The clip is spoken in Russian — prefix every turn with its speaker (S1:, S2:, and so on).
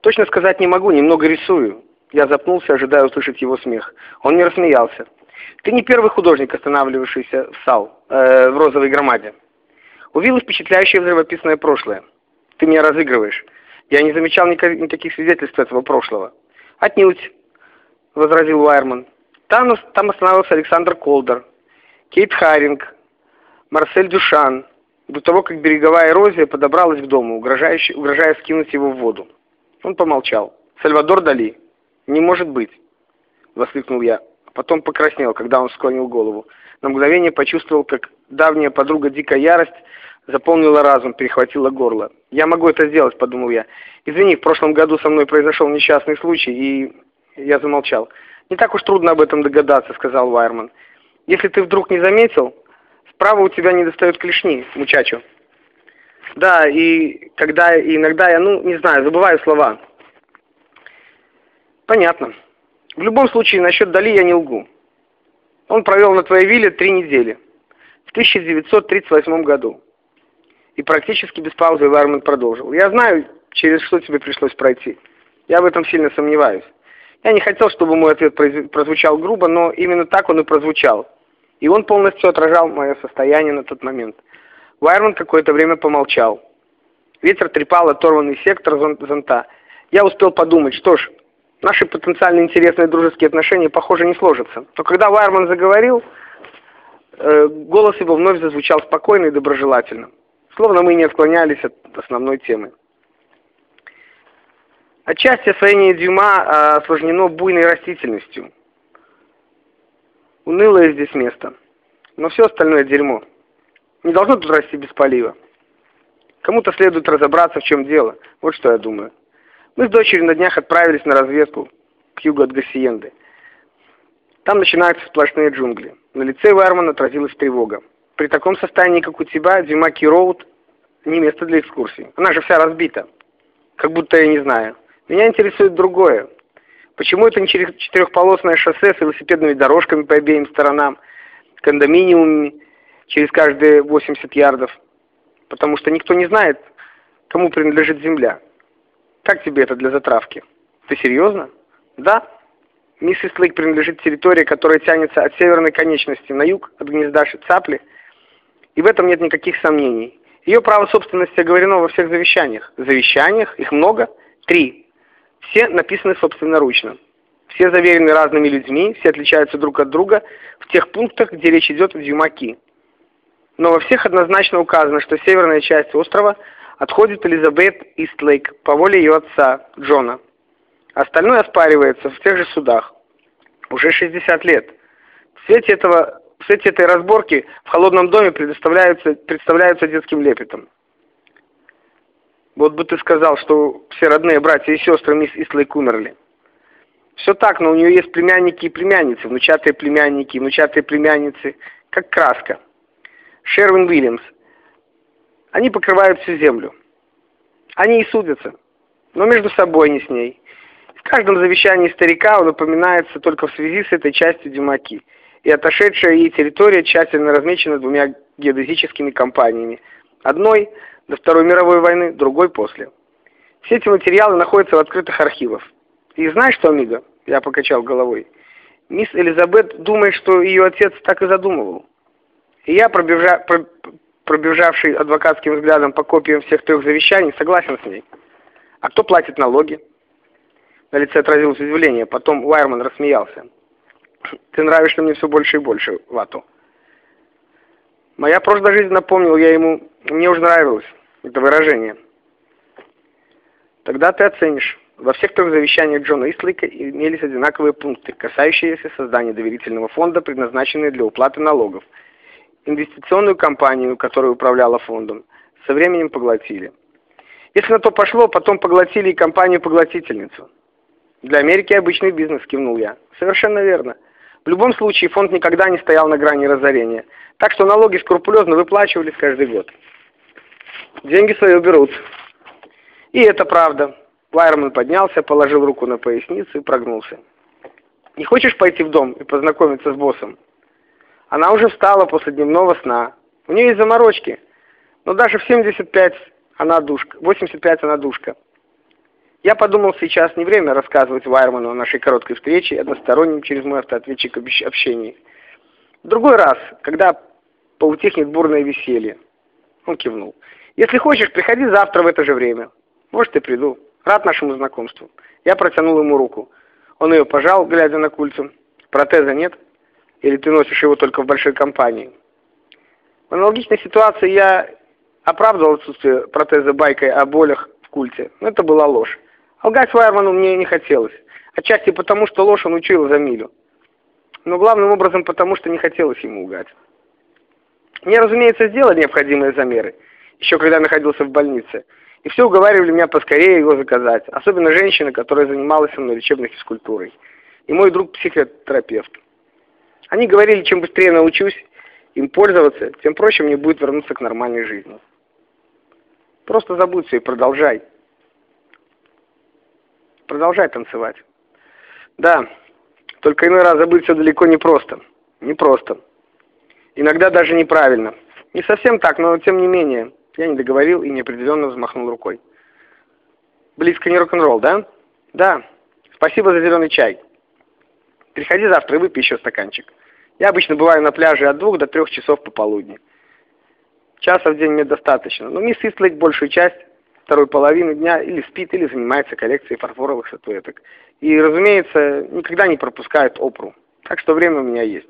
S1: Точно сказать не могу, немного рисую. Я запнулся, ожидая услышать его смех. Он не рассмеялся. Ты не первый художник, останавливающийся в САЛ, э, в розовой громаде. У Виллы впечатляющее взрывописное прошлое. Ты меня разыгрываешь. Я не замечал никаких свидетельств этого прошлого. Отнюдь, возразил Уайерман. Там, там остановился Александр Колдер, Кейт Харинг, Марсель Дюшан, до того, как береговая эрозия подобралась к дому, угрожая скинуть его в воду. Он помолчал. «Сальвадор Дали. Не может быть!» — воскликнул я. Потом покраснел, когда он склонил голову. На мгновение почувствовал, как давняя подруга дикая ярость заполнила разум, перехватила горло. «Я могу это сделать», — подумал я. «Извини, в прошлом году со мной произошел несчастный случай, и...» Я замолчал. «Не так уж трудно об этом догадаться», — сказал Вайерман. «Если ты вдруг не заметил, справа у тебя не достают клешни, мучачо». «Да, и когда иногда я, ну, не знаю, забываю слова». «Понятно. В любом случае, насчет Дали я не лгу. Он провел на твоей вилле три недели. В 1938 году. И практически без паузы Вайерман продолжил. Я знаю, через что тебе пришлось пройти. Я в этом сильно сомневаюсь. Я не хотел, чтобы мой ответ прозвучал грубо, но именно так он и прозвучал. И он полностью отражал мое состояние на тот момент. Вайерман какое-то время помолчал. Ветер трепал оторванный сектор зонта. Я успел подумать, что ж, наши потенциально интересные дружеские отношения, похоже, не сложатся. Но когда Вайерман заговорил, э, голос его вновь зазвучал спокойно и доброжелательно. Словно мы не отклонялись от основной темы. Отчасти освоение Дюма а, осложнено буйной растительностью. Унылое здесь место. Но все остальное дерьмо. Не должно тут расти без полива. Кому-то следует разобраться, в чем дело. Вот что я думаю. Мы с дочерью на днях отправились на разведку к югу от Гассиенды. Там начинаются сплошные джунгли. На лице Вайермана отразилась тревога. При таком состоянии, как у тебя, Дюмаки Роуд не место для экскурсии. Она же вся разбита. Как будто я не знаю. Меня интересует другое. Почему это не четырехполосное шоссе с велосипедными дорожками по обеим сторонам, кондоминиумами через каждые 80 ярдов? Потому что никто не знает, кому принадлежит земля. Как тебе это для затравки? Ты серьезно? Да. Миссис Лейк принадлежит территории, которая тянется от северной конечности на юг, от гнезда Цапли, и в этом нет никаких сомнений. Ее право собственности оговорено во всех завещаниях. Завещаниях, их много, три. Все написаны собственноручно. Все заверены разными людьми, все отличаются друг от друга в тех пунктах, где речь идет о Дюмаки. Но во всех однозначно указано, что северная часть острова отходит Элизабет Истлейк по воле ее отца, Джона. Остальное оспаривается в тех же судах. Уже 60 лет. В свете этого кстати, этой разборки в холодном доме предоставляются, представляются детским лепетом. Вот бы ты сказал, что все родные братья и сестры мисс Ислейк умерли. Все так, но у нее есть племянники и племянницы, внучатые племянники, внучатые племянницы, как краска. Шервин Уильямс. Они покрывают всю землю. Они и судятся, но между собой не с ней. В каждом завещании старика он упоминается только в связи с этой частью Дюмаки – и отошедшая ей территория тщательно размечена двумя геодезическими компаниями. Одной до Второй мировой войны, другой после. Все эти материалы находятся в открытых архивах. И знаешь что, Амиго? Я покачал головой. Мисс Элизабет думает, что ее отец так и задумывал. И я, пробежа, про, пробежавший адвокатским взглядом по копиям всех трех завещаний, согласен с ней. А кто платит налоги? На лице отразилось удивление, потом Уайерман рассмеялся. Ты нравишься мне все больше и больше, Вату. Моя прошлая жизнь, напомнил я ему, мне уже нравилось это выражение. Тогда ты оценишь. Во всех трех завещаниях Джона Ислика имелись одинаковые пункты, касающиеся создания доверительного фонда, предназначенные для уплаты налогов. Инвестиционную компанию, которая управляла фондом, со временем поглотили. Если на то пошло, потом поглотили и компанию-поглотительницу. Для Америки обычный бизнес, кивнул я. Совершенно верно. В любом случае, фонд никогда не стоял на грани разорения, так что налоги скрупулезно выплачивались каждый год. Деньги свои уберут. И это правда. Вайерман поднялся, положил руку на поясницу и прогнулся. «Не хочешь пойти в дом и познакомиться с боссом?» Она уже встала после дневного сна. У нее есть заморочки. Но даже в 75 она душка. 85 она душка. Я подумал, сейчас не время рассказывать Вайерману о нашей короткой встрече, одностороннем через мой автоответчик общении. В другой раз, когда поутихнет бурное веселье. Он кивнул. Если хочешь, приходи завтра в это же время. Может, и приду. Рад нашему знакомству. Я протянул ему руку. Он ее пожал, глядя на кульцу. Протеза нет? Или ты носишь его только в большой компании? В аналогичной ситуации я оправдывал отсутствие протеза байкой о болях в культе. Но это была ложь. Лгать Вайерману мне не хотелось. Отчасти потому, что ложь он учил за милю. Но главным образом потому, что не хотелось ему лгать. Мне, разумеется, сделали необходимые замеры, еще когда находился в больнице. И все уговаривали меня поскорее его заказать, особенно женщина, которая занималась со мной лечебной физкультурой, и мой друг-психотерапевт. Они говорили, чем быстрее научусь им пользоваться, тем проще мне будет вернуться к нормальной жизни. Просто забудь все и продолжай. Продолжай танцевать. Да, только иной раз забыть все далеко не просто. Не просто. Иногда даже неправильно. Не совсем так, но тем не менее. Я не договорил и неопределенно взмахнул рукой. Близко не рок-н-ролл, да? Да. Спасибо за зеленый чай. Приходи завтра и выпей еще стаканчик. Я обычно бываю на пляже от двух до трех часов пополудни. Часа в день мне достаточно. Но мисс Истлейк большую часть второй половины дня или спит, или занимается коллекцией фарфоровых статуэток. И, разумеется, никогда не пропускает опру. Так что время у меня есть.